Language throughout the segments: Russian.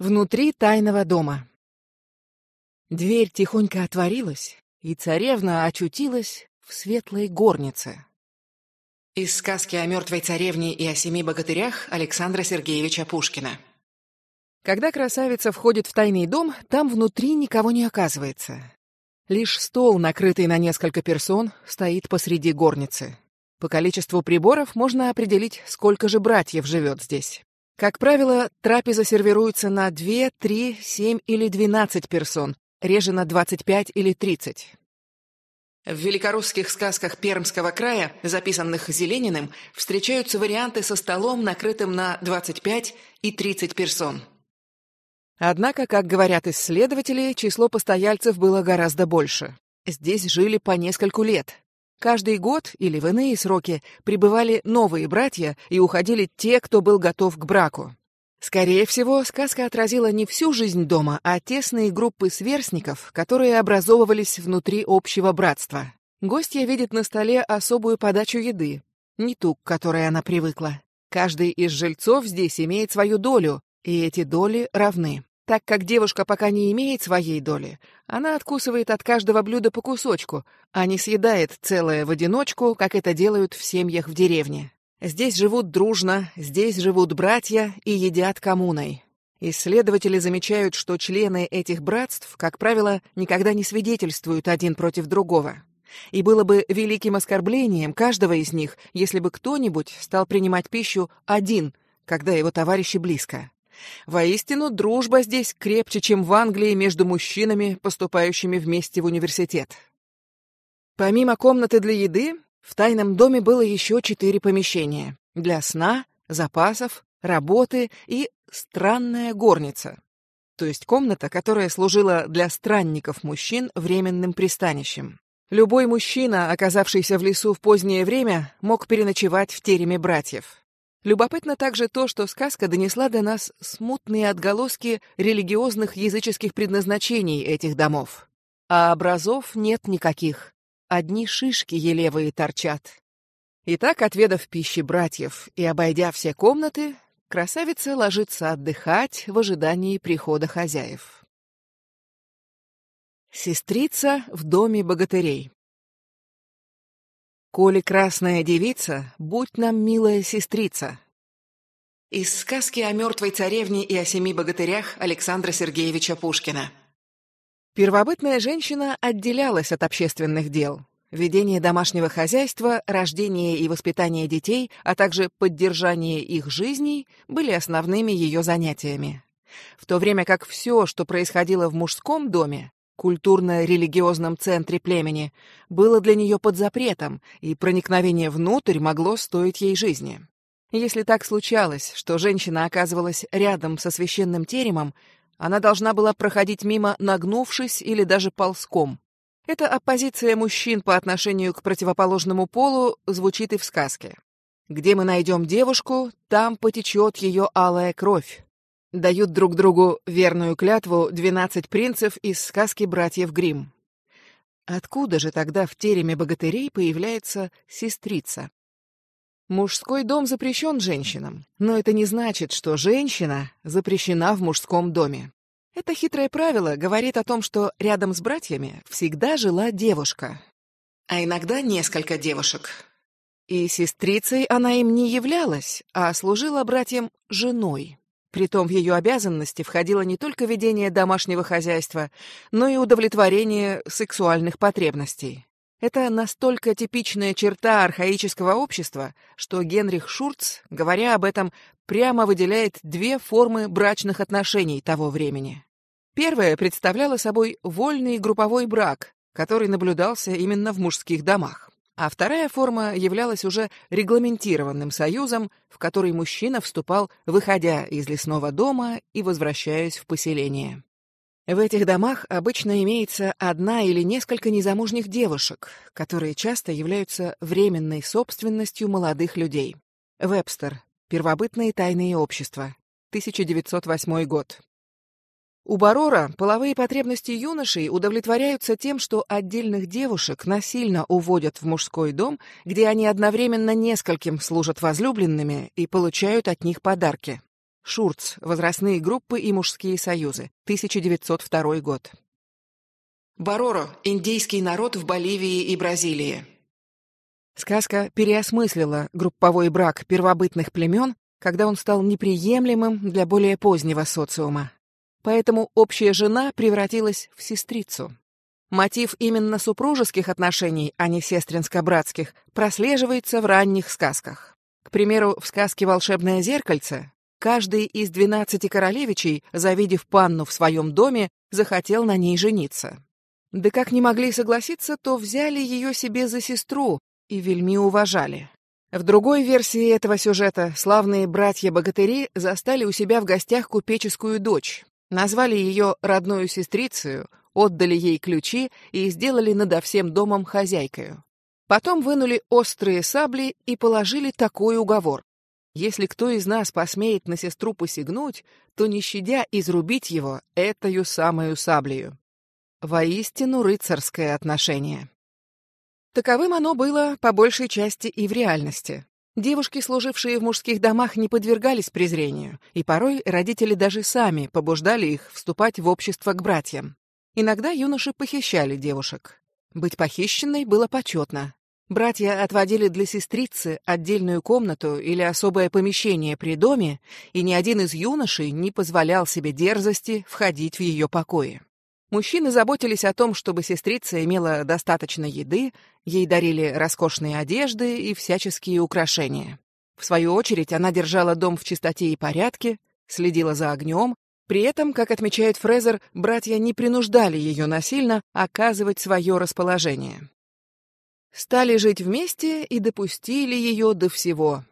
Внутри тайного дома. Дверь тихонько отворилась, и царевна очутилась в светлой горнице. Из сказки о мертвой царевне и о семи богатырях Александра Сергеевича Пушкина. Когда красавица входит в тайный дом, там внутри никого не оказывается. Лишь стол, накрытый на несколько персон, стоит посреди горницы. По количеству приборов можно определить, сколько же братьев живет здесь. Как правило, трапеза сервируется на 2, 3, 7 или 12 персон, реже на 25 или 30. В великорусских сказках Пермского края, записанных Зелениным, встречаются варианты со столом, накрытым на 25 и 30 персон. Однако, как говорят исследователи, число постояльцев было гораздо больше. Здесь жили по нескольку лет. Каждый год или в иные сроки прибывали новые братья и уходили те, кто был готов к браку. Скорее всего, сказка отразила не всю жизнь дома, а тесные группы сверстников, которые образовывались внутри общего братства. Гостья видит на столе особую подачу еды, не ту, к которой она привыкла. Каждый из жильцов здесь имеет свою долю, и эти доли равны. Так как девушка пока не имеет своей доли, она откусывает от каждого блюда по кусочку, а не съедает целое в одиночку, как это делают в семьях в деревне. Здесь живут дружно, здесь живут братья и едят коммуной. Исследователи замечают, что члены этих братств, как правило, никогда не свидетельствуют один против другого. И было бы великим оскорблением каждого из них, если бы кто-нибудь стал принимать пищу один, когда его товарищи близко. Воистину, дружба здесь крепче, чем в Англии между мужчинами, поступающими вместе в университет. Помимо комнаты для еды, в тайном доме было еще четыре помещения для сна, запасов, работы и странная горница. То есть комната, которая служила для странников мужчин временным пристанищем. Любой мужчина, оказавшийся в лесу в позднее время, мог переночевать в тереме братьев. Любопытно также то, что сказка донесла до нас смутные отголоски религиозных языческих предназначений этих домов. А образов нет никаких. Одни шишки елевые торчат. Итак, отведав пищи братьев и обойдя все комнаты, красавица ложится отдыхать в ожидании прихода хозяев. Сестрица в доме богатырей. Коли красная девица, будь нам милая сестрица. Из сказки о мертвой царевне и о семи богатырях Александра Сергеевича Пушкина. Первобытная женщина отделялась от общественных дел. Ведение домашнего хозяйства, рождение и воспитание детей, а также поддержание их жизней были основными ее занятиями. В то время как все, что происходило в мужском доме, культурно-религиозном центре племени, было для нее под запретом, и проникновение внутрь могло стоить ей жизни. Если так случалось, что женщина оказывалась рядом со священным теремом, она должна была проходить мимо, нагнувшись или даже ползком. Эта оппозиция мужчин по отношению к противоположному полу звучит и в сказке. «Где мы найдем девушку, там потечет ее алая кровь» дают друг другу верную клятву двенадцать принцев из сказки братьев Гримм. Откуда же тогда в тереме богатырей появляется сестрица? Мужской дом запрещен женщинам, но это не значит, что женщина запрещена в мужском доме. Это хитрое правило говорит о том, что рядом с братьями всегда жила девушка, а иногда несколько девушек. И сестрицей она им не являлась, а служила братьям женой. Притом в ее обязанности входило не только ведение домашнего хозяйства, но и удовлетворение сексуальных потребностей. Это настолько типичная черта архаического общества, что Генрих Шурц, говоря об этом, прямо выделяет две формы брачных отношений того времени. Первая представляла собой вольный групповой брак, который наблюдался именно в мужских домах а вторая форма являлась уже регламентированным союзом, в который мужчина вступал, выходя из лесного дома и возвращаясь в поселение. В этих домах обычно имеется одна или несколько незамужних девушек, которые часто являются временной собственностью молодых людей. Вебстер. Первобытные тайные общества. 1908 год. У Барора половые потребности юношей удовлетворяются тем, что отдельных девушек насильно уводят в мужской дом, где они одновременно нескольким служат возлюбленными и получают от них подарки. Шурц. Возрастные группы и мужские союзы. 1902 год. Бароро. Индейский народ в Боливии и Бразилии. Сказка переосмыслила групповой брак первобытных племен, когда он стал неприемлемым для более позднего социума. Поэтому общая жена превратилась в сестрицу. Мотив именно супружеских отношений, а не сестринско-братских, прослеживается в ранних сказках. К примеру, в сказке «Волшебное зеркальце» каждый из двенадцати королевичей, завидев панну в своем доме, захотел на ней жениться. Да как не могли согласиться, то взяли ее себе за сестру и вельми уважали. В другой версии этого сюжета славные братья-богатыри застали у себя в гостях купеческую дочь, назвали ее родную сестрицею, отдали ей ключи и сделали надо всем домом хозяйкою. Потом вынули острые сабли и положили такой уговор. Если кто из нас посмеет на сестру посягнуть, то, не щадя, изрубить его этою самую саблею. Воистину рыцарское отношение. Таковым оно было по большей части и в реальности. Девушки, служившие в мужских домах, не подвергались презрению, и порой родители даже сами побуждали их вступать в общество к братьям. Иногда юноши похищали девушек. Быть похищенной было почетно. Братья отводили для сестрицы отдельную комнату или особое помещение при доме, и ни один из юношей не позволял себе дерзости входить в ее покои. Мужчины заботились о том, чтобы сестрица имела достаточно еды, ей дарили роскошные одежды и всяческие украшения. В свою очередь она держала дом в чистоте и порядке, следила за огнем, при этом, как отмечает Фрезер, братья не принуждали ее насильно оказывать свое расположение. Стали жить вместе и допустили ее до всего.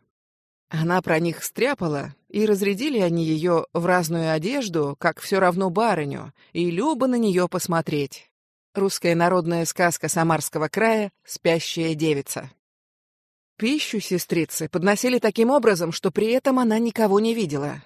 Она про них стряпала, и разрядили они ее в разную одежду, как все равно барыню, и любо на нее посмотреть. Русская народная сказка Самарского края «Спящая девица». Пищу сестрицы подносили таким образом, что при этом она никого не видела.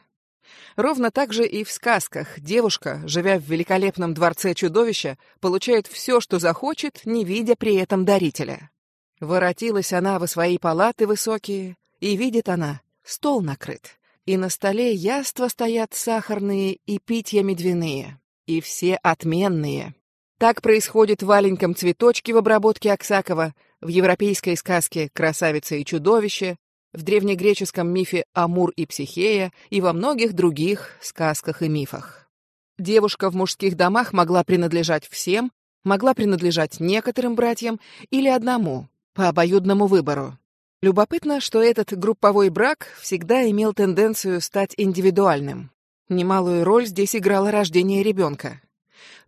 Ровно так же и в сказках девушка, живя в великолепном дворце чудовища, получает все, что захочет, не видя при этом дарителя. Воротилась она во свои палаты высокие, и видит она, стол накрыт, и на столе яства стоят сахарные и питья медвяные, и все отменные. Так происходит в маленьком цветочке в обработке Аксакова, в европейской сказке «Красавица и чудовище», в древнегреческом мифе Амур и Психея и во многих других сказках и мифах. Девушка в мужских домах могла принадлежать всем, могла принадлежать некоторым братьям или одному, по обоюдному выбору. Любопытно, что этот групповой брак всегда имел тенденцию стать индивидуальным. Немалую роль здесь играло рождение ребенка.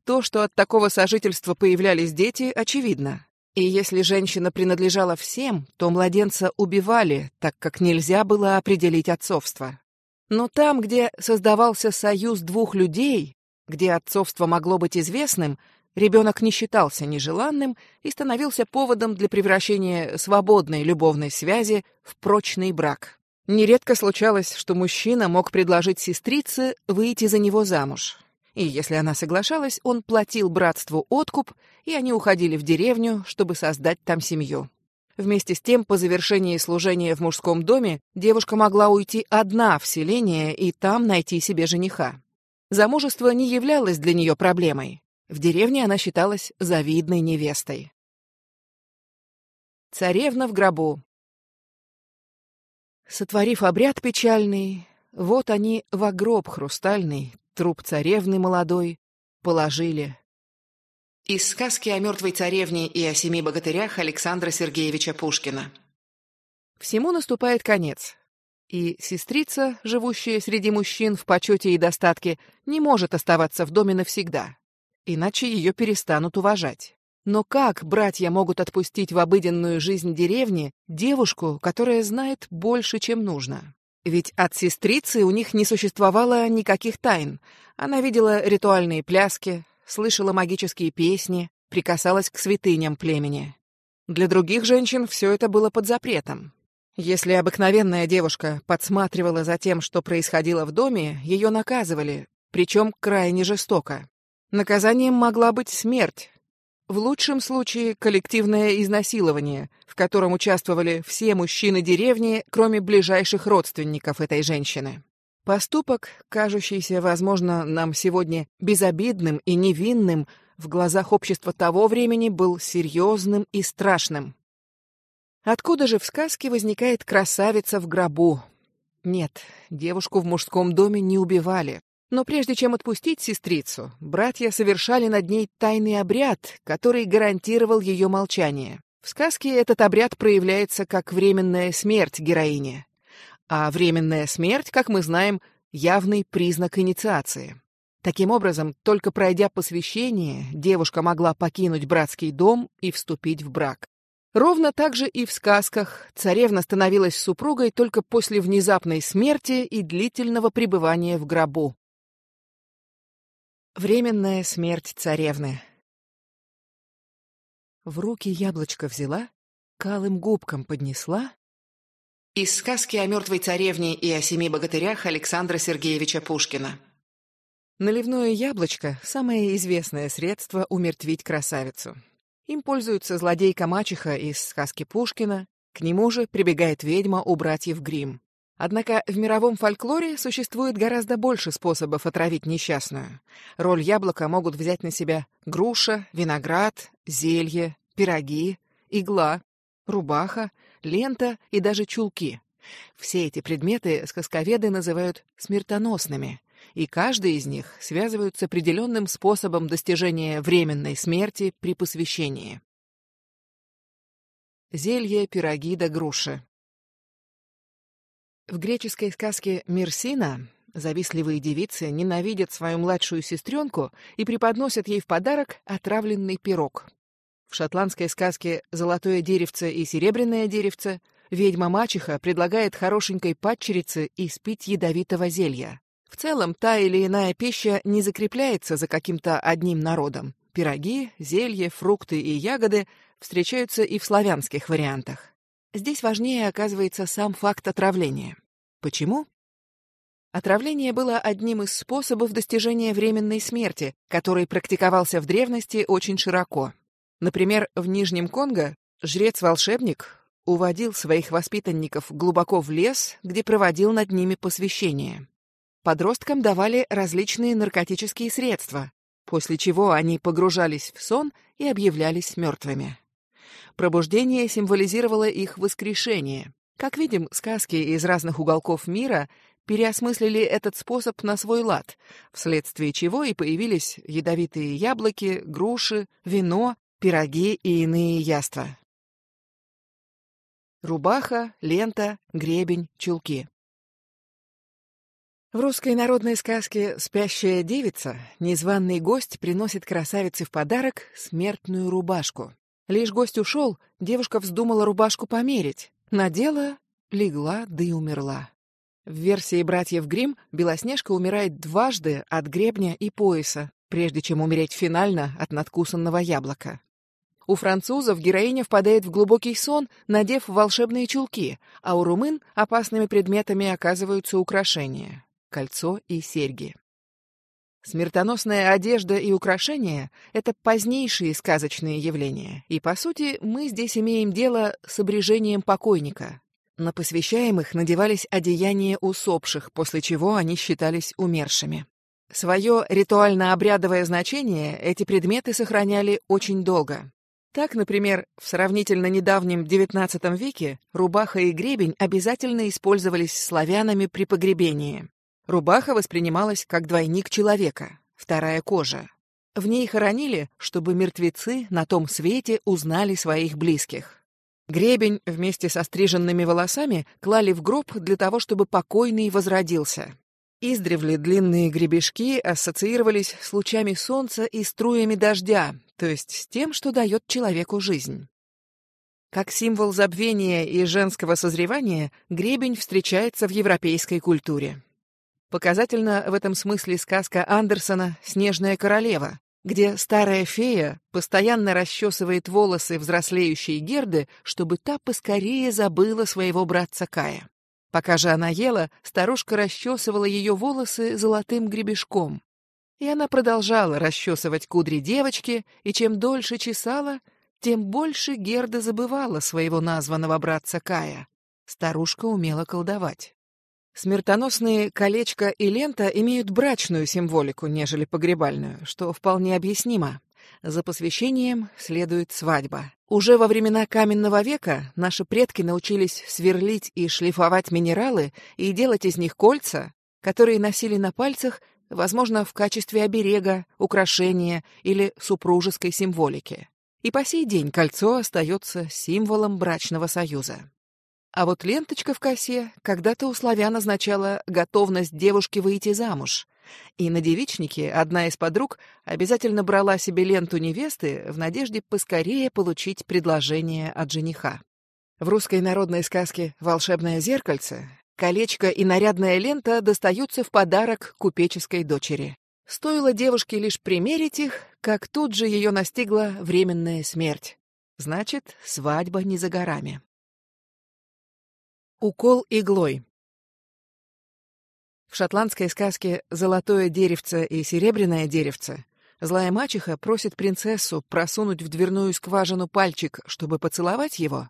То, что от такого сожительства появлялись дети, очевидно. И если женщина принадлежала всем, то младенца убивали, так как нельзя было определить отцовство. Но там, где создавался союз двух людей, где отцовство могло быть известным, ребенок не считался нежеланным и становился поводом для превращения свободной любовной связи в прочный брак. Нередко случалось, что мужчина мог предложить сестрице выйти за него замуж и если она соглашалась, он платил братству откуп, и они уходили в деревню, чтобы создать там семью. Вместе с тем, по завершении служения в мужском доме, девушка могла уйти одна в селение и там найти себе жениха. Замужество не являлось для нее проблемой. В деревне она считалась завидной невестой. Царевна в гробу. Сотворив обряд печальный, вот они в гроб хрустальный Труп царевны молодой положили. Из сказки о мертвой царевне и о семи богатырях Александра Сергеевича Пушкина. Всему наступает конец. И сестрица, живущая среди мужчин в почете и достатке, не может оставаться в доме навсегда. Иначе ее перестанут уважать. Но как братья могут отпустить в обыденную жизнь деревни девушку, которая знает больше, чем нужно? Ведь от сестрицы у них не существовало никаких тайн. Она видела ритуальные пляски, слышала магические песни, прикасалась к святыням племени. Для других женщин все это было под запретом. Если обыкновенная девушка подсматривала за тем, что происходило в доме, ее наказывали, причем крайне жестоко. Наказанием могла быть смерть, в лучшем случае коллективное изнасилование, в котором участвовали все мужчины деревни, кроме ближайших родственников этой женщины. Поступок, кажущийся, возможно, нам сегодня безобидным и невинным, в глазах общества того времени был серьезным и страшным. Откуда же в сказке возникает красавица в гробу? Нет, девушку в мужском доме не убивали. Но прежде чем отпустить сестрицу, братья совершали над ней тайный обряд, который гарантировал ее молчание. В сказке этот обряд проявляется как временная смерть героини. А временная смерть, как мы знаем, явный признак инициации. Таким образом, только пройдя посвящение, девушка могла покинуть братский дом и вступить в брак. Ровно так же и в сказках царевна становилась супругой только после внезапной смерти и длительного пребывания в гробу. Временная смерть царевны. В руки яблочко взяла, калым губкам поднесла. Из сказки о мертвой царевне и о семи богатырях Александра Сергеевича Пушкина. Наливное яблочко – самое известное средство умертвить красавицу. Им пользуется злодейка-мачеха из сказки Пушкина, к нему же прибегает ведьма у братьев Гримм. Однако в мировом фольклоре существует гораздо больше способов отравить несчастную. Роль яблока могут взять на себя груша, виноград, зелье, пироги, игла, рубаха, лента и даже чулки. Все эти предметы сказковеды называют смертоносными, и каждый из них связывают с определенным способом достижения временной смерти при посвящении. Зелье, пироги да груши. В греческой сказке «Мерсина» завистливые девицы ненавидят свою младшую сестренку и преподносят ей в подарок отравленный пирог. В шотландской сказке «Золотое деревце и серебряное деревце» ведьма-мачеха предлагает хорошенькой падчерице испить ядовитого зелья. В целом, та или иная пища не закрепляется за каким-то одним народом. Пироги, зелье, фрукты и ягоды встречаются и в славянских вариантах. Здесь важнее оказывается сам факт отравления. Почему? Отравление было одним из способов достижения временной смерти, который практиковался в древности очень широко. Например, в Нижнем Конго жрец-волшебник уводил своих воспитанников глубоко в лес, где проводил над ними посвящение. Подросткам давали различные наркотические средства, после чего они погружались в сон и объявлялись мертвыми. Пробуждение символизировало их воскрешение. Как видим, сказки из разных уголков мира переосмыслили этот способ на свой лад, вследствие чего и появились ядовитые яблоки, груши, вино, пироги и иные яства. Рубаха, лента, гребень, чулки. В русской народной сказке «Спящая девица» незваный гость приносит красавице в подарок смертную рубашку. Лишь гость ушел, девушка вздумала рубашку померить. Надела, легла, да и умерла. В версии братьев Грим Белоснежка умирает дважды от гребня и пояса, прежде чем умереть финально от надкусанного яблока. У французов героиня впадает в глубокий сон, надев волшебные чулки, а у румын опасными предметами оказываются украшения — кольцо и серьги. Смертоносная одежда и украшения — это позднейшие сказочные явления, и, по сути, мы здесь имеем дело с обрежением покойника. На посвящаемых надевались одеяния усопших, после чего они считались умершими. Свое ритуально-обрядовое значение эти предметы сохраняли очень долго. Так, например, в сравнительно недавнем XIX веке рубаха и гребень обязательно использовались славянами при погребении. Рубаха воспринималась как двойник человека, вторая кожа. В ней хоронили, чтобы мертвецы на том свете узнали своих близких. Гребень вместе со стриженными волосами клали в гроб для того, чтобы покойный возродился. Издревле длинные гребешки ассоциировались с лучами солнца и струями дождя, то есть с тем, что дает человеку жизнь. Как символ забвения и женского созревания гребень встречается в европейской культуре. Показательна в этом смысле сказка Андерсона «Снежная королева», где старая фея постоянно расчесывает волосы взрослеющей Герды, чтобы та поскорее забыла своего братца Кая. Пока же она ела, старушка расчесывала ее волосы золотым гребешком. И она продолжала расчесывать кудри девочки, и чем дольше чесала, тем больше Герда забывала своего названного братца Кая. Старушка умела колдовать. Смертоносные колечко и лента имеют брачную символику, нежели погребальную, что вполне объяснимо. За посвящением следует свадьба. Уже во времена каменного века наши предки научились сверлить и шлифовать минералы и делать из них кольца, которые носили на пальцах, возможно, в качестве оберега, украшения или супружеской символики. И по сей день кольцо остается символом брачного союза. А вот ленточка в косе когда-то у славян означала готовность девушки выйти замуж. И на девичнике одна из подруг обязательно брала себе ленту невесты в надежде поскорее получить предложение от жениха. В русской народной сказке «Волшебное зеркальце» колечко и нарядная лента достаются в подарок купеческой дочери. Стоило девушке лишь примерить их, как тут же ее настигла временная смерть. Значит, свадьба не за горами. Укол иглой. В шотландской сказке «Золотое деревце и серебряное деревце» злая мачеха просит принцессу просунуть в дверную скважину пальчик, чтобы поцеловать его,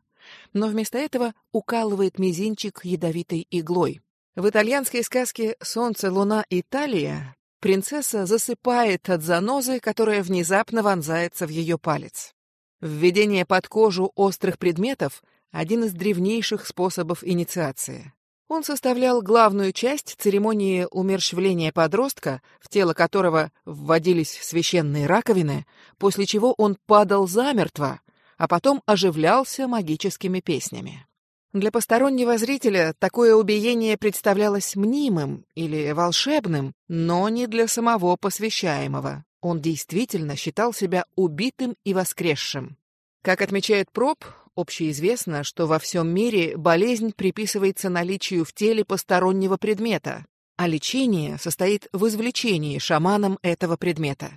но вместо этого укалывает мизинчик ядовитой иглой. В итальянской сказке «Солнце, луна и талия» принцесса засыпает от занозы, которая внезапно вонзается в ее палец. Введение под кожу острых предметов — один из древнейших способов инициации. Он составлял главную часть церемонии умерщвления подростка, в тело которого вводились священные раковины, после чего он падал замертво, а потом оживлялся магическими песнями. Для постороннего зрителя такое убиение представлялось мнимым или волшебным, но не для самого посвящаемого. Он действительно считал себя убитым и воскресшим. Как отмечает Проб, Общеизвестно, что во всем мире болезнь приписывается наличию в теле постороннего предмета, а лечение состоит в извлечении шаманом этого предмета.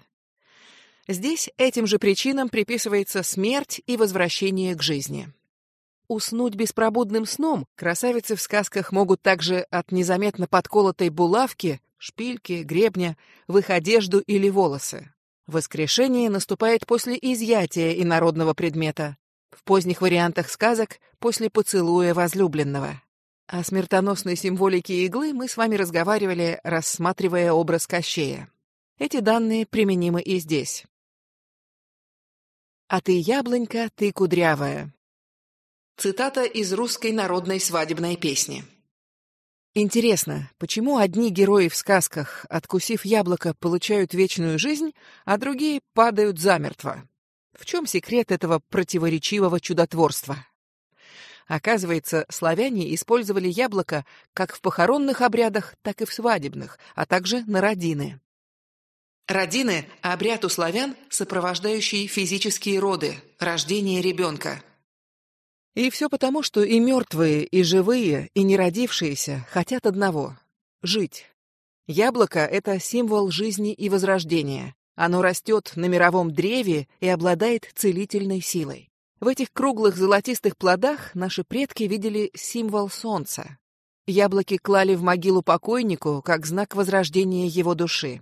Здесь этим же причинам приписывается смерть и возвращение к жизни. Уснуть беспробудным сном красавицы в сказках могут также от незаметно подколотой булавки, шпильки, гребня в их одежду или волосы. Воскрешение наступает после изъятия инородного предмета, в поздних вариантах сказок после поцелуя возлюбленного. О смертоносной символике иглы мы с вами разговаривали, рассматривая образ Кощея. Эти данные применимы и здесь. «А ты яблонька, ты кудрявая». Цитата из русской народной свадебной песни. Интересно, почему одни герои в сказках, откусив яблоко, получают вечную жизнь, а другие падают замертво? В чем секрет этого противоречивого чудотворства? Оказывается, славяне использовали яблоко как в похоронных обрядах, так и в свадебных, а также на родины. Родины – обряд у славян, сопровождающий физические роды, рождение ребенка. И все потому, что и мертвые, и живые, и неродившиеся хотят одного – жить. Яблоко – это символ жизни и возрождения. Оно растет на мировом древе и обладает целительной силой. В этих круглых золотистых плодах наши предки видели символ солнца. Яблоки клали в могилу покойнику как знак возрождения его души.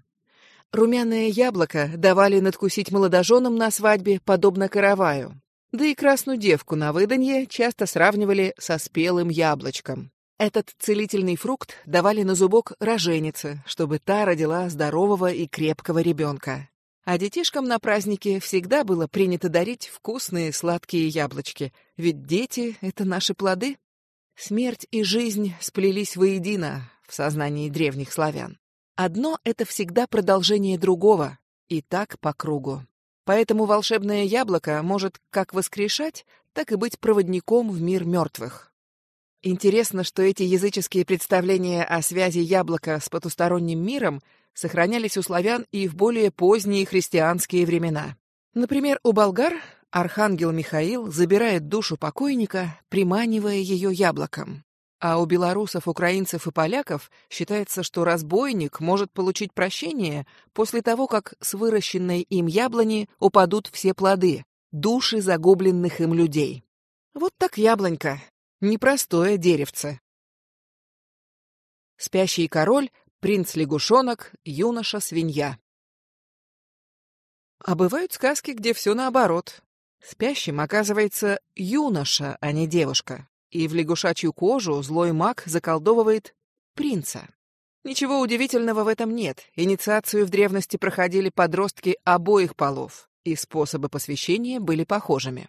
Румяное яблоко давали надкусить молодоженам на свадьбе, подобно караваю. Да и красную девку на выданье часто сравнивали со спелым яблочком. Этот целительный фрукт давали на зубок роженице, чтобы та родила здорового и крепкого ребенка. А детишкам на празднике всегда было принято дарить вкусные сладкие яблочки, ведь дети — это наши плоды. Смерть и жизнь сплелись воедино в сознании древних славян. Одно — это всегда продолжение другого, и так по кругу. Поэтому волшебное яблоко может как воскрешать, так и быть проводником в мир мертвых. Интересно, что эти языческие представления о связи яблока с потусторонним миром сохранялись у славян и в более поздние христианские времена. Например, у болгар архангел Михаил забирает душу покойника, приманивая ее яблоком. А у белорусов, украинцев и поляков считается, что разбойник может получить прощение после того, как с выращенной им яблони упадут все плоды, души загубленных им людей. Вот так яблонька, Непростое деревце. Спящий король, принц-лягушонок, юноша-свинья. А бывают сказки, где все наоборот. Спящим оказывается юноша, а не девушка. И в лягушачью кожу злой маг заколдовывает принца. Ничего удивительного в этом нет. Инициацию в древности проходили подростки обоих полов, и способы посвящения были похожими.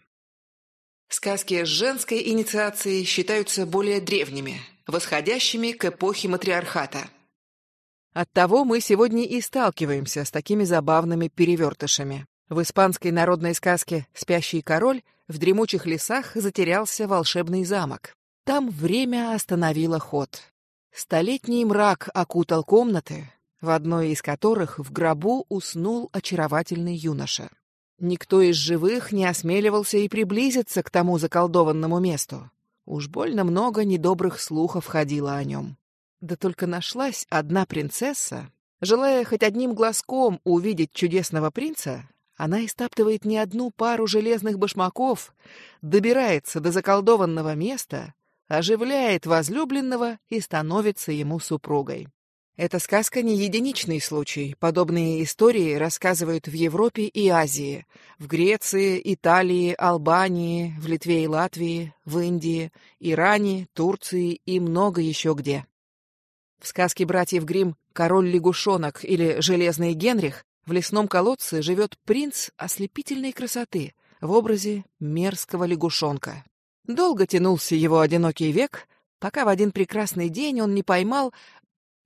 Сказки с женской инициацией считаются более древними, восходящими к эпохе матриархата. Оттого мы сегодня и сталкиваемся с такими забавными перевертышами. В испанской народной сказке «Спящий король» в дремучих лесах затерялся волшебный замок. Там время остановило ход. Столетний мрак окутал комнаты, в одной из которых в гробу уснул очаровательный юноша. Никто из живых не осмеливался и приблизиться к тому заколдованному месту. Уж больно много недобрых слухов ходило о нем. Да только нашлась одна принцесса. Желая хоть одним глазком увидеть чудесного принца, она истаптывает не одну пару железных башмаков, добирается до заколдованного места, оживляет возлюбленного и становится ему супругой. Эта сказка не единичный случай. Подобные истории рассказывают в Европе и Азии, в Греции, Италии, Албании, в Литве и Латвии, в Индии, Иране, Турции и много еще где. В сказке братьев Гримм «Король-лягушонок» или «Железный Генрих» в лесном колодце живет принц ослепительной красоты в образе мерзкого лягушонка. Долго тянулся его одинокий век, пока в один прекрасный день он не поймал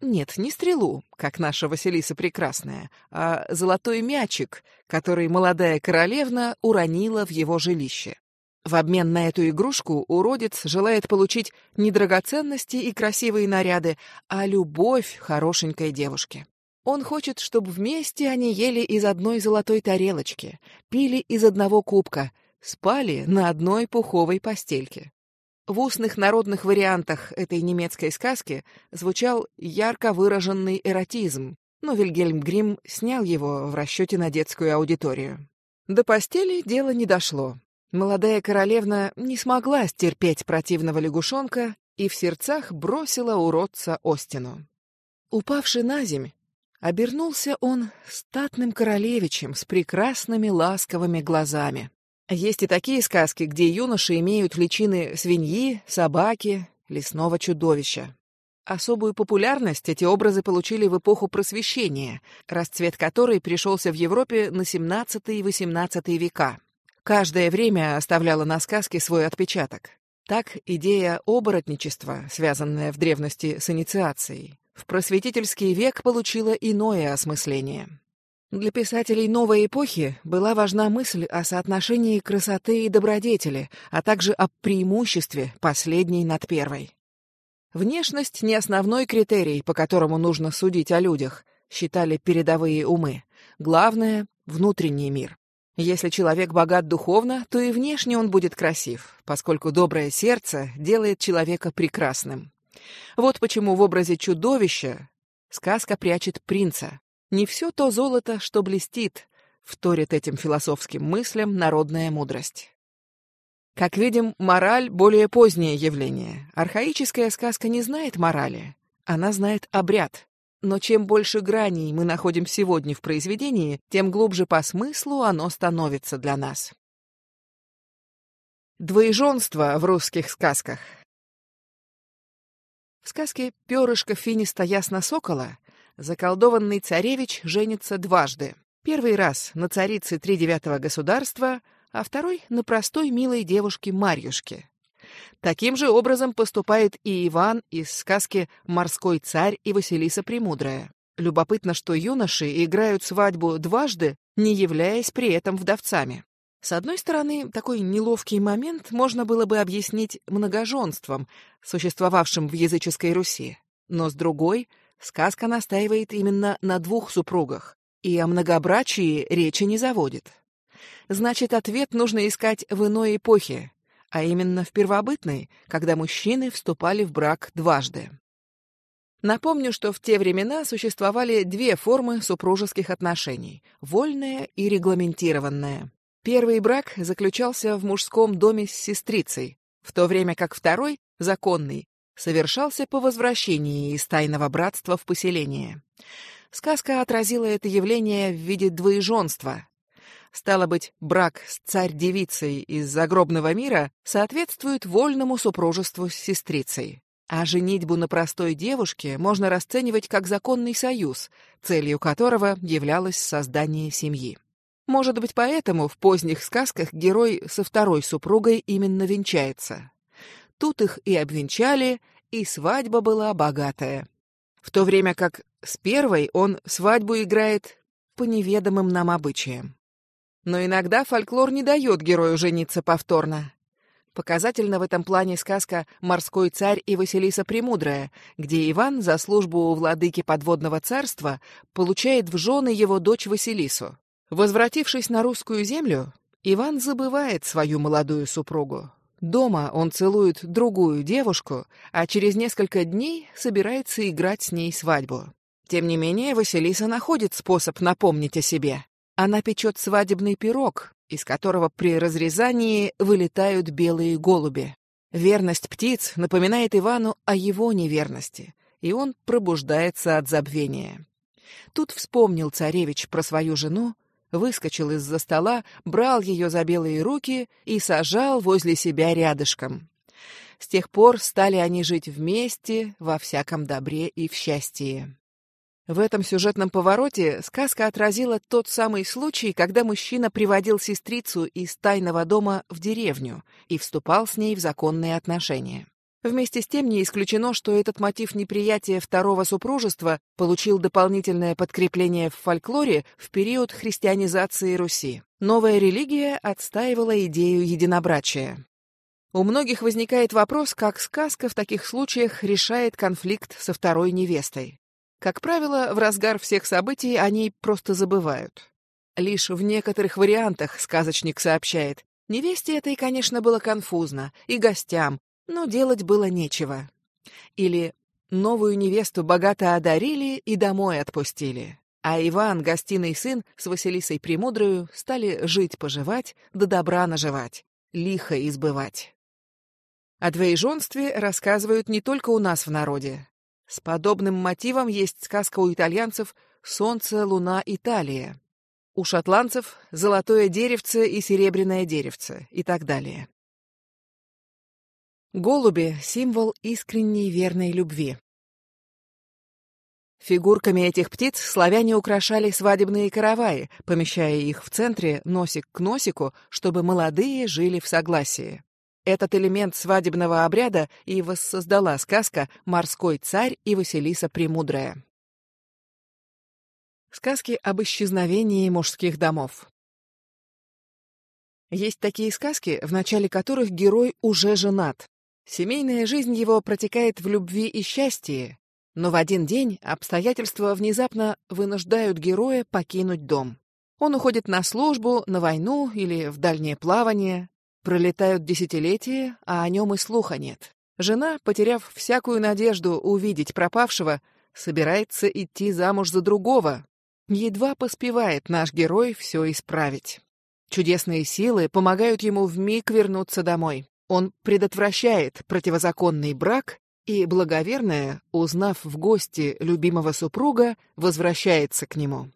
нет, не стрелу, как наша Василиса Прекрасная, а золотой мячик, который молодая королевна уронила в его жилище. В обмен на эту игрушку уродец желает получить не драгоценности и красивые наряды, а любовь хорошенькой девушки. Он хочет, чтобы вместе они ели из одной золотой тарелочки, пили из одного кубка, спали на одной пуховой постельке. В устных народных вариантах этой немецкой сказки звучал ярко выраженный эротизм, но Вильгельм Грим снял его в расчете на детскую аудиторию. До постели дело не дошло. Молодая королевна не смогла стерпеть противного лягушонка и в сердцах бросила уродца Остину. Упавший на земь, обернулся он статным королевичем с прекрасными ласковыми глазами. Есть и такие сказки, где юноши имеют личины свиньи, собаки, лесного чудовища. Особую популярность эти образы получили в эпоху Просвещения, расцвет которой пришелся в Европе на XVII и XVIII века. Каждое время оставляло на сказке свой отпечаток. Так идея оборотничества, связанная в древности с инициацией, в просветительский век получила иное осмысление. Для писателей новой эпохи была важна мысль о соотношении красоты и добродетели, а также о преимуществе последней над первой. Внешность не основной критерий, по которому нужно судить о людях, считали передовые умы. Главное — внутренний мир. Если человек богат духовно, то и внешне он будет красив, поскольку доброе сердце делает человека прекрасным. Вот почему в образе чудовища сказка прячет принца, не все то золото, что блестит, вторит этим философским мыслям народная мудрость. Как видим, мораль — более позднее явление. Архаическая сказка не знает морали, она знает обряд. Но чем больше граней мы находим сегодня в произведении, тем глубже по смыслу оно становится для нас. Двоеженство в русских сказках. В сказке «Перышко финиста ясно сокола» заколдованный царевич женится дважды. Первый раз на царице тридевятого государства, а второй — на простой милой девушке Марьюшке. Таким же образом поступает и Иван из сказки «Морской царь и Василиса Премудрая». Любопытно, что юноши играют свадьбу дважды, не являясь при этом вдовцами. С одной стороны, такой неловкий момент можно было бы объяснить многоженством, существовавшим в языческой Руси. Но с другой — Сказка настаивает именно на двух супругах, и о многобрачии речи не заводит. Значит, ответ нужно искать в иной эпохе, а именно в первобытной, когда мужчины вступали в брак дважды. Напомню, что в те времена существовали две формы супружеских отношений – вольная и регламентированная. Первый брак заключался в мужском доме с сестрицей, в то время как второй, законный, совершался по возвращении из тайного братства в поселение. Сказка отразила это явление в виде двоеженства. Стало быть, брак с царь-девицей из загробного мира соответствует вольному супружеству с сестрицей. А женитьбу на простой девушке можно расценивать как законный союз, целью которого являлось создание семьи. Может быть, поэтому в поздних сказках герой со второй супругой именно венчается. Тут их и обвенчали, и свадьба была богатая. В то время как с первой он свадьбу играет по неведомым нам обычаям. Но иногда фольклор не дает герою жениться повторно. Показательна в этом плане сказка «Морской царь и Василиса Премудрая», где Иван за службу у владыки подводного царства получает в жены его дочь Василису. Возвратившись на русскую землю, Иван забывает свою молодую супругу. Дома он целует другую девушку, а через несколько дней собирается играть с ней свадьбу. Тем не менее, Василиса находит способ напомнить о себе. Она печет свадебный пирог, из которого при разрезании вылетают белые голуби. Верность птиц напоминает Ивану о его неверности, и он пробуждается от забвения. Тут вспомнил царевич про свою жену, выскочил из-за стола, брал ее за белые руки и сажал возле себя рядышком. С тех пор стали они жить вместе во всяком добре и в счастье. В этом сюжетном повороте сказка отразила тот самый случай, когда мужчина приводил сестрицу из тайного дома в деревню и вступал с ней в законные отношения. Вместе с тем не исключено, что этот мотив неприятия второго супружества получил дополнительное подкрепление в фольклоре в период христианизации Руси. Новая религия отстаивала идею единобрачия. У многих возникает вопрос, как сказка в таких случаях решает конфликт со второй невестой. Как правило, в разгар всех событий они просто забывают. Лишь в некоторых вариантах сказочник сообщает, невесте этой, конечно, было конфузно, и гостям, но делать было нечего. Или новую невесту богато одарили и домой отпустили. А Иван, гостиный сын, с Василисой Премудрою стали жить-поживать, да добра наживать, лихо избывать. О двоеженстве рассказывают не только у нас в народе. С подобным мотивом есть сказка у итальянцев «Солнце, луна, Италия». У шотландцев «Золотое деревце и серебряное деревце» и так далее. Голуби — символ искренней верной любви. Фигурками этих птиц славяне украшали свадебные караваи, помещая их в центре носик к носику, чтобы молодые жили в согласии. Этот элемент свадебного обряда и воссоздала сказка «Морской царь и Василиса Премудрая». Сказки об исчезновении мужских домов. Есть такие сказки, в начале которых герой уже женат. Семейная жизнь его протекает в любви и счастье, но в один день обстоятельства внезапно вынуждают героя покинуть дом. Он уходит на службу, на войну или в дальнее плавание, Пролетают десятилетия, а о нем и слуха нет. Жена, потеряв всякую надежду увидеть пропавшего, собирается идти замуж за другого. Едва поспевает наш герой все исправить. Чудесные силы помогают ему вмиг вернуться домой. Он предотвращает противозаконный брак и, благоверная, узнав в гости любимого супруга, возвращается к нему.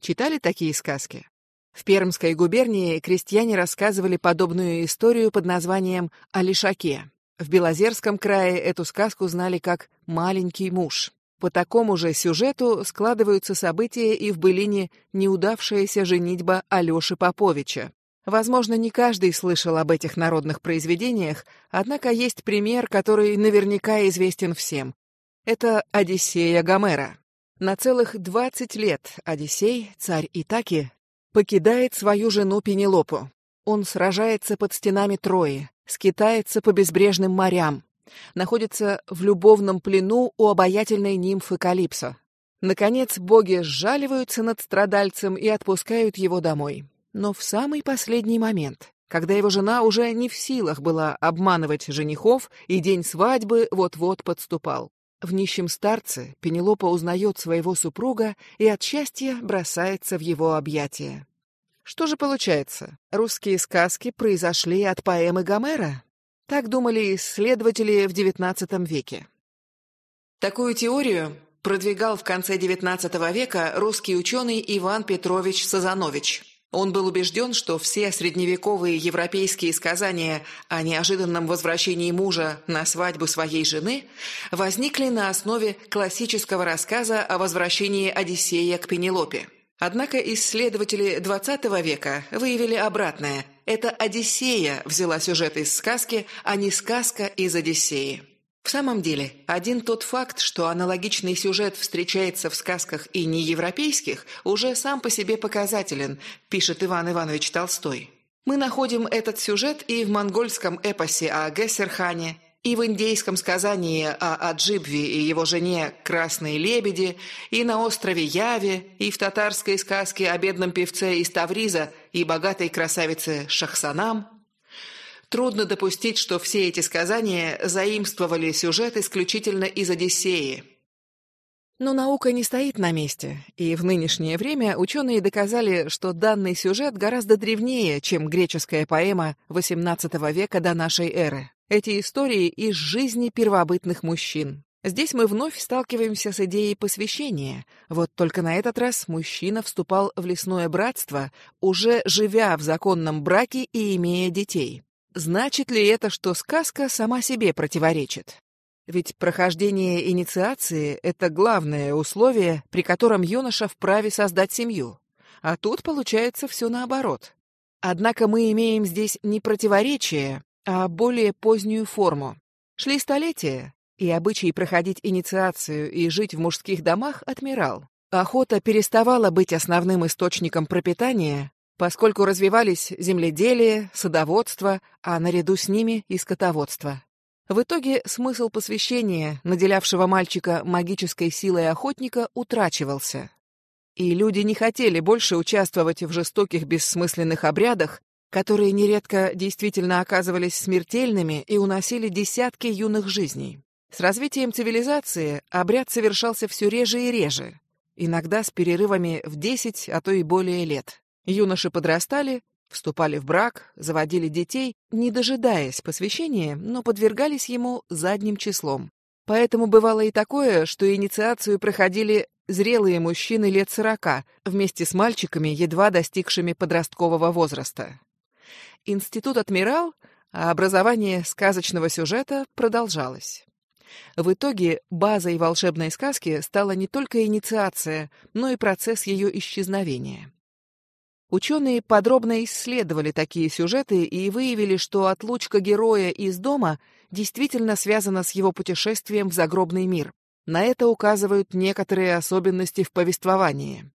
Читали такие сказки? В Пермской губернии крестьяне рассказывали подобную историю под названием «О лишаке». В Белозерском крае эту сказку знали как «Маленький муж». По такому же сюжету складываются события и в былине «Неудавшаяся женитьба Алёши Поповича». Возможно, не каждый слышал об этих народных произведениях, однако есть пример, который наверняка известен всем. Это «Одиссея Гомера». На целых двадцать лет Одиссей, царь Итаки, покидает свою жену Пенелопу. Он сражается под стенами Трои, скитается по безбрежным морям, находится в любовном плену у обаятельной нимфы Калипсо. Наконец, боги сжаливаются над страдальцем и отпускают его домой. Но в самый последний момент, когда его жена уже не в силах была обманывать женихов, и день свадьбы вот-вот подступал. В нищем старце Пенелопа узнает своего супруга и от счастья бросается в его объятия. Что же получается? Русские сказки произошли от поэмы Гомера? Так думали исследователи в XIX веке. Такую теорию продвигал в конце XIX века русский ученый Иван Петрович Сазанович. Он был убежден, что все средневековые европейские сказания о неожиданном возвращении мужа на свадьбу своей жены возникли на основе классического рассказа о возвращении Одиссея к Пенелопе. Однако исследователи XX века выявили обратное. Это Одиссея взяла сюжет из сказки, а не сказка из Одиссеи. В самом деле, один тот факт, что аналогичный сюжет встречается в сказках и неевропейских, уже сам по себе показателен, пишет Иван Иванович Толстой. Мы находим этот сюжет и в монгольском эпосе о Гессерхане, и в индейском сказании о Аджибве и его жене «Красные лебеди», и на острове Яве, и в татарской сказке о бедном певце из Тавриза и богатой красавице Шахсанам – Трудно допустить, что все эти сказания заимствовали сюжет исключительно из «Одиссеи». Но наука не стоит на месте, и в нынешнее время ученые доказали, что данный сюжет гораздо древнее, чем греческая поэма XVIII века до нашей эры. Эти истории из жизни первобытных мужчин. Здесь мы вновь сталкиваемся с идеей посвящения. Вот только на этот раз мужчина вступал в лесное братство, уже живя в законном браке и имея детей. Значит ли это, что сказка сама себе противоречит? Ведь прохождение инициации – это главное условие, при котором юноша вправе создать семью. А тут получается все наоборот. Однако мы имеем здесь не противоречие, а более позднюю форму. Шли столетия, и обычай проходить инициацию и жить в мужских домах отмирал. Охота переставала быть основным источником пропитания, поскольку развивались земледелие, садоводство, а наряду с ними и скотоводство. В итоге смысл посвящения, наделявшего мальчика магической силой охотника, утрачивался. И люди не хотели больше участвовать в жестоких бессмысленных обрядах, которые нередко действительно оказывались смертельными и уносили десятки юных жизней. С развитием цивилизации обряд совершался все реже и реже, иногда с перерывами в 10, а то и более лет. Юноши подрастали, вступали в брак, заводили детей, не дожидаясь посвящения, но подвергались ему задним числом. Поэтому бывало и такое, что инициацию проходили зрелые мужчины лет сорока вместе с мальчиками, едва достигшими подросткового возраста. Институт отмирал, а образование сказочного сюжета продолжалось. В итоге базой волшебной сказки стала не только инициация, но и процесс ее исчезновения. Ученые подробно исследовали такие сюжеты и выявили, что отлучка героя из дома действительно связана с его путешествием в загробный мир. На это указывают некоторые особенности в повествовании.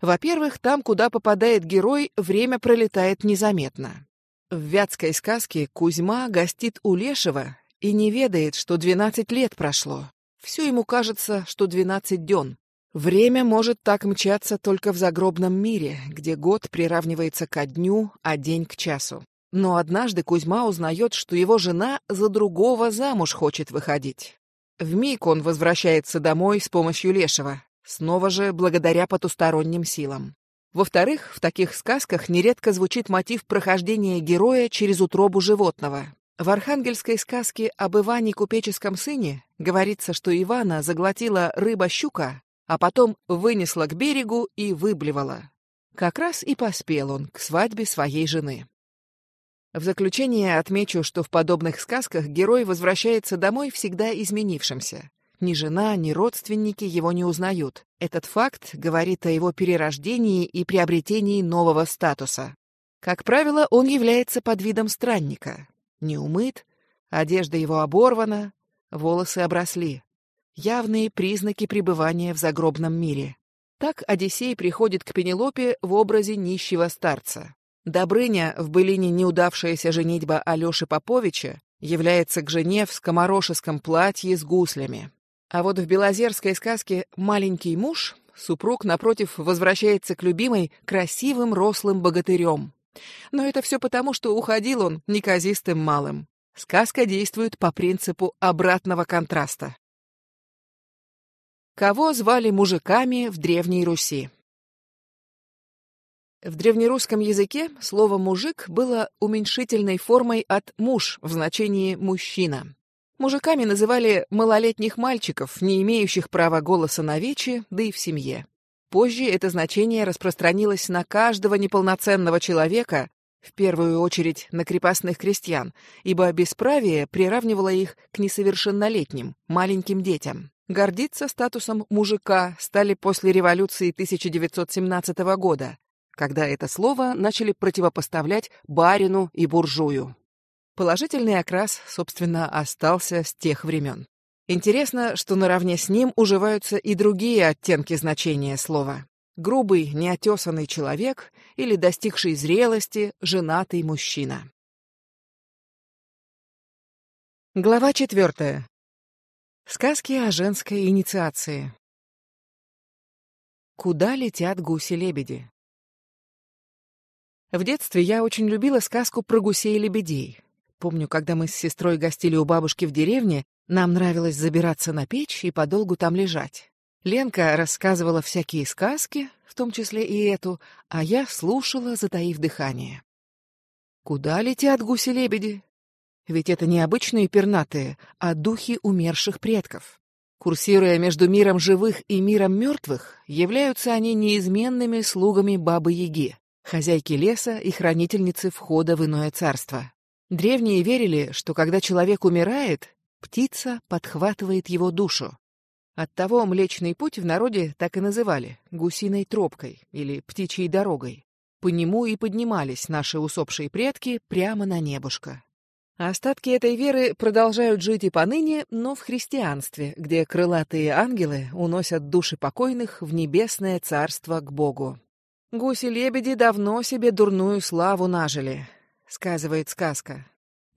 Во-первых, там, куда попадает герой, время пролетает незаметно. В вятской сказке Кузьма гостит у Лешего и не ведает, что 12 лет прошло. Все ему кажется, что 12 дён. Время может так мчаться только в загробном мире, где год приравнивается ко дню, а день к часу. Но однажды Кузьма узнает, что его жена за другого замуж хочет выходить. Вмиг он возвращается домой с помощью Лешего, снова же благодаря потусторонним силам. Во-вторых, в таких сказках нередко звучит мотив прохождения героя через утробу животного. В архангельской сказке об Иване купеческом сыне говорится, что Ивана заглотила рыба-щука, а потом вынесла к берегу и выблевала. Как раз и поспел он к свадьбе своей жены. В заключение отмечу, что в подобных сказках герой возвращается домой всегда изменившимся. Ни жена, ни родственники его не узнают. Этот факт говорит о его перерождении и приобретении нового статуса. Как правило, он является под видом странника. Не умыт, одежда его оборвана, волосы обросли явные признаки пребывания в загробном мире. Так Одиссей приходит к Пенелопе в образе нищего старца. Добрыня, в былине неудавшаяся женитьба Алёши Поповича, является к жене в скоморошеском платье с гуслями. А вот в белозерской сказке «Маленький муж» супруг, напротив, возвращается к любимой красивым рослым богатырем. Но это все потому, что уходил он неказистым малым. Сказка действует по принципу обратного контраста. Кого звали мужиками в Древней Руси? В древнерусском языке слово «мужик» было уменьшительной формой от «муж» в значении «мужчина». Мужиками называли малолетних мальчиков, не имеющих права голоса на вече, да и в семье. Позже это значение распространилось на каждого неполноценного человека, в первую очередь на крепостных крестьян, ибо бесправие приравнивало их к несовершеннолетним, маленьким детям. Гордиться статусом мужика стали после революции 1917 года, когда это слово начали противопоставлять барину и буржую. Положительный окрас, собственно, остался с тех времен. Интересно, что наравне с ним уживаются и другие оттенки значения слова. Грубый, неотесанный человек или достигший зрелости женатый мужчина. Глава четвертая. Сказки о женской инициации. Куда летят гуси-лебеди? В детстве я очень любила сказку про гусей и лебедей. Помню, когда мы с сестрой гостили у бабушки в деревне, нам нравилось забираться на печь и подолгу там лежать. Ленка рассказывала всякие сказки, в том числе и эту, а я слушала, затаив дыхание. Куда летят гуси-лебеди? Ведь это не обычные пернатые, а духи умерших предков. Курсируя между миром живых и миром мертвых, являются они неизменными слугами Бабы-Яги, хозяйки леса и хранительницы входа в иное царство. Древние верили, что когда человек умирает, Птица подхватывает его душу. Оттого Млечный Путь в народе так и называли — гусиной тропкой или птичьей дорогой. По нему и поднимались наши усопшие предки прямо на небушка. Остатки этой веры продолжают жить и поныне, но в христианстве, где крылатые ангелы уносят души покойных в небесное царство к Богу. «Гуси-лебеди давно себе дурную славу нажили», — сказывает сказка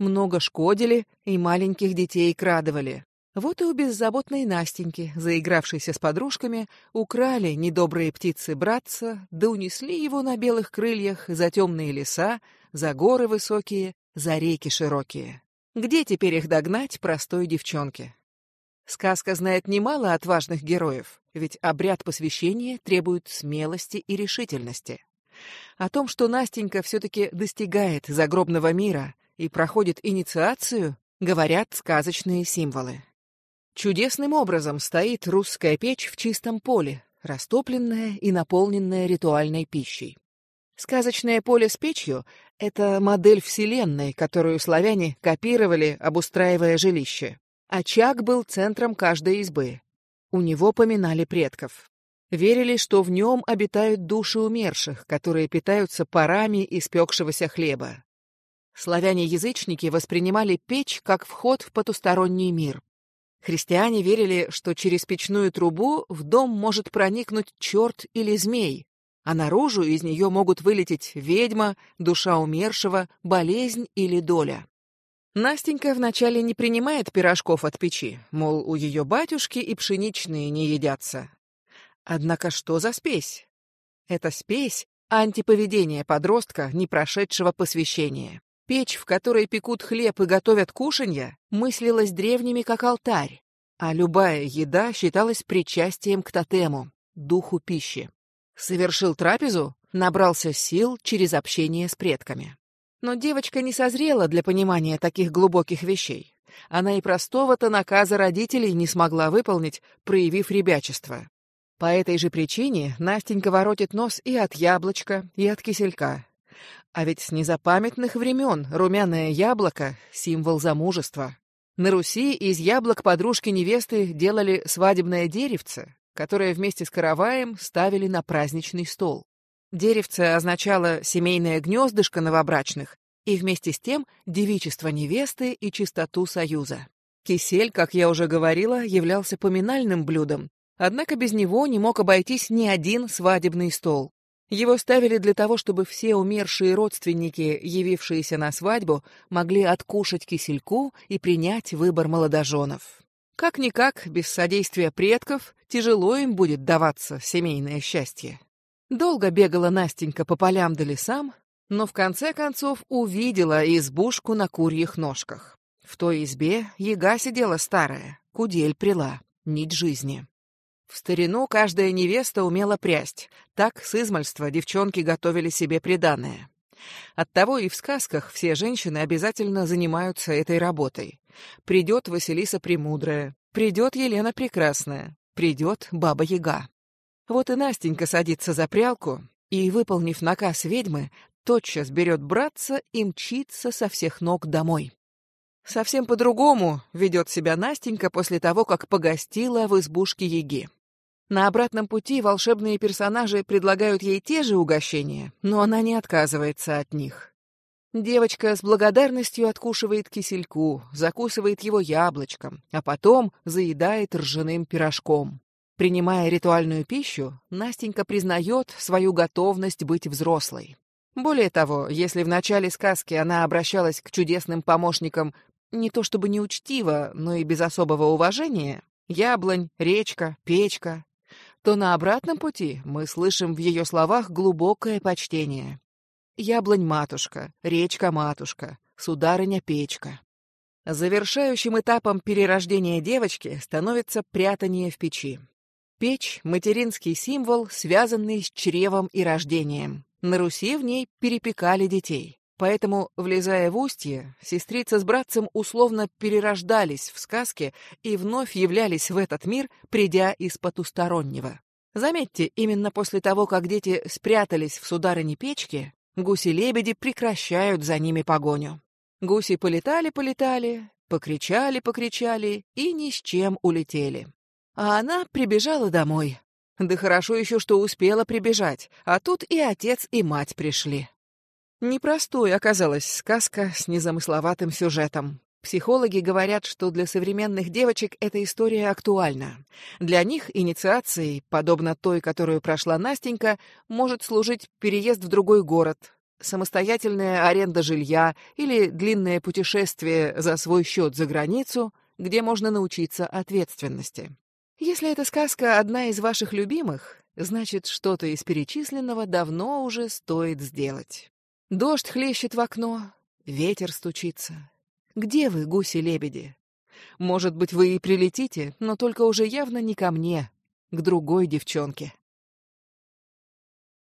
много шкодили и маленьких детей крадывали. Вот и у беззаботной Настеньки, заигравшейся с подружками, украли недобрые птицы братца, да унесли его на белых крыльях за темные леса, за горы высокие, за реки широкие. Где теперь их догнать простой девчонке? Сказка знает немало отважных героев, ведь обряд посвящения требует смелости и решительности. О том, что Настенька все-таки достигает загробного мира, и проходит инициацию, говорят сказочные символы. Чудесным образом стоит русская печь в чистом поле, растопленная и наполненная ритуальной пищей. Сказочное поле с печью — это модель вселенной, которую славяне копировали, обустраивая жилище. Очаг был центром каждой избы. У него поминали предков. Верили, что в нем обитают души умерших, которые питаются парами испекшегося хлеба. Славяне-язычники воспринимали печь как вход в потусторонний мир. Христиане верили, что через печную трубу в дом может проникнуть черт или змей, а наружу из нее могут вылететь ведьма, душа умершего, болезнь или доля. Настенька вначале не принимает пирожков от печи, мол, у ее батюшки и пшеничные не едятся. Однако что за спесь? Это спесь — антиповедение подростка, не прошедшего посвящения. Печь, в которой пекут хлеб и готовят кушанья, мыслилась древними как алтарь, а любая еда считалась причастием к тотему, духу пищи. Совершил трапезу, набрался сил через общение с предками. Но девочка не созрела для понимания таких глубоких вещей. Она и простого-то наказа родителей не смогла выполнить, проявив ребячество. По этой же причине Настенька воротит нос и от яблочка, и от киселька, а ведь с незапамятных времен румяное яблоко — символ замужества. На Руси из яблок подружки невесты делали свадебное деревце, которое вместе с караваем ставили на праздничный стол. Деревце означало семейное гнездышко новобрачных и вместе с тем девичество невесты и чистоту союза. Кисель, как я уже говорила, являлся поминальным блюдом, однако без него не мог обойтись ни один свадебный стол. Его ставили для того, чтобы все умершие родственники, явившиеся на свадьбу, могли откушать кисельку и принять выбор молодоженов. Как-никак, без содействия предков, тяжело им будет даваться семейное счастье. Долго бегала Настенька по полям да лесам, но в конце концов увидела избушку на курьих ножках. В той избе яга сидела старая, кудель прила, нить жизни. В старину каждая невеста умела прясть. Так с измальства девчонки готовили себе приданое. Оттого и в сказках все женщины обязательно занимаются этой работой. Придет Василиса Премудрая, придет Елена Прекрасная, придет Баба Яга. Вот и Настенька садится за прялку и, выполнив наказ ведьмы, тотчас берет братца и мчится со всех ног домой. Совсем по-другому ведет себя Настенька после того, как погостила в избушке Еги. На обратном пути волшебные персонажи предлагают ей те же угощения, но она не отказывается от них. Девочка с благодарностью откушивает кисельку, закусывает его яблочком, а потом заедает ржаным пирожком. Принимая ритуальную пищу, Настенька признает свою готовность быть взрослой. Более того, если в начале сказки она обращалась к чудесным помощникам не то чтобы неучтиво, но и без особого уважения, яблонь, речка, печка, то на обратном пути мы слышим в ее словах глубокое почтение. Яблонь-матушка, речка-матушка, сударыня-печка. Завершающим этапом перерождения девочки становится прятание в печи. Печь — материнский символ, связанный с чревом и рождением. На Руси в ней перепекали детей. Поэтому, влезая в устье, сестрица с братцем условно перерождались в сказке и вновь являлись в этот мир, придя из потустороннего. Заметьте, именно после того, как дети спрятались в сударыне печке, гуси-лебеди прекращают за ними погоню. Гуси полетали-полетали, покричали-покричали и ни с чем улетели. А она прибежала домой. Да хорошо еще, что успела прибежать, а тут и отец, и мать пришли. Непростой оказалась сказка с незамысловатым сюжетом. Психологи говорят, что для современных девочек эта история актуальна. Для них инициацией, подобно той, которую прошла Настенька, может служить переезд в другой город, самостоятельная аренда жилья или длинное путешествие за свой счет за границу, где можно научиться ответственности. Если эта сказка одна из ваших любимых, значит, что-то из перечисленного давно уже стоит сделать. Дождь хлещет в окно, ветер стучится. Где вы, гуси-лебеди? Может быть, вы и прилетите, но только уже явно не ко мне, к другой девчонке.